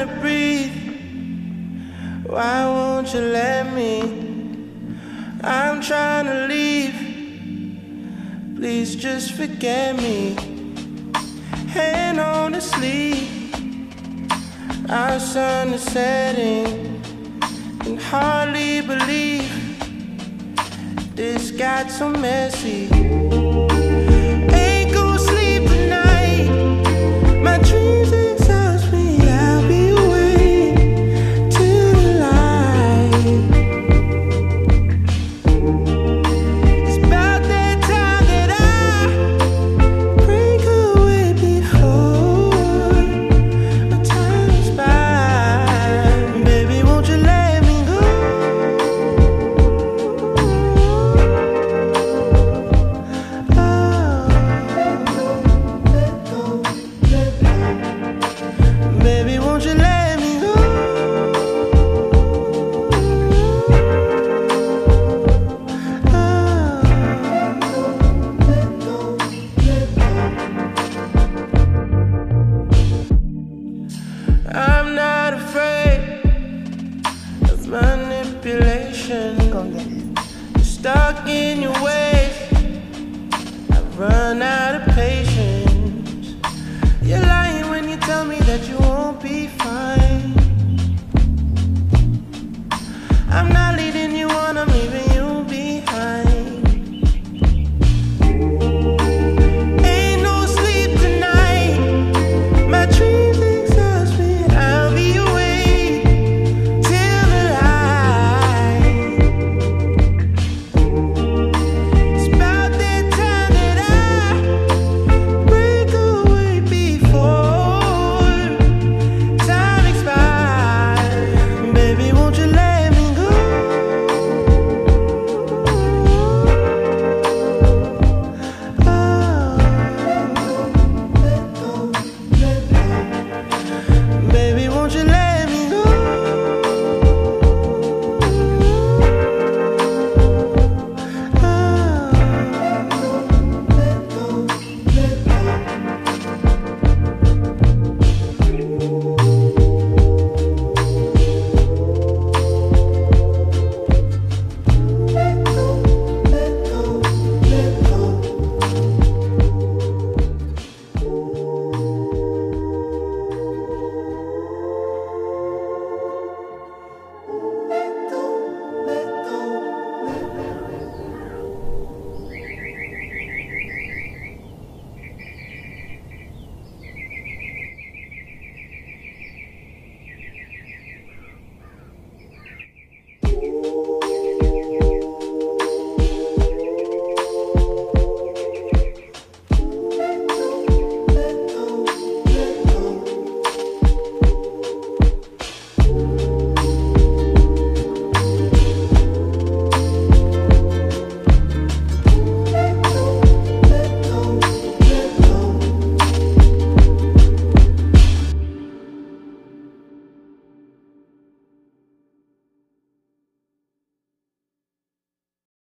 to breathe. Why won't you let me? I'm trying to leave. Please just forget me. Hand on the sleeve. Our sun is setting. Can hardly believe this got so messy. You're stuck in your ways. I've run out of patience. You're lying when you tell me that you won't be fine. I'm not leading.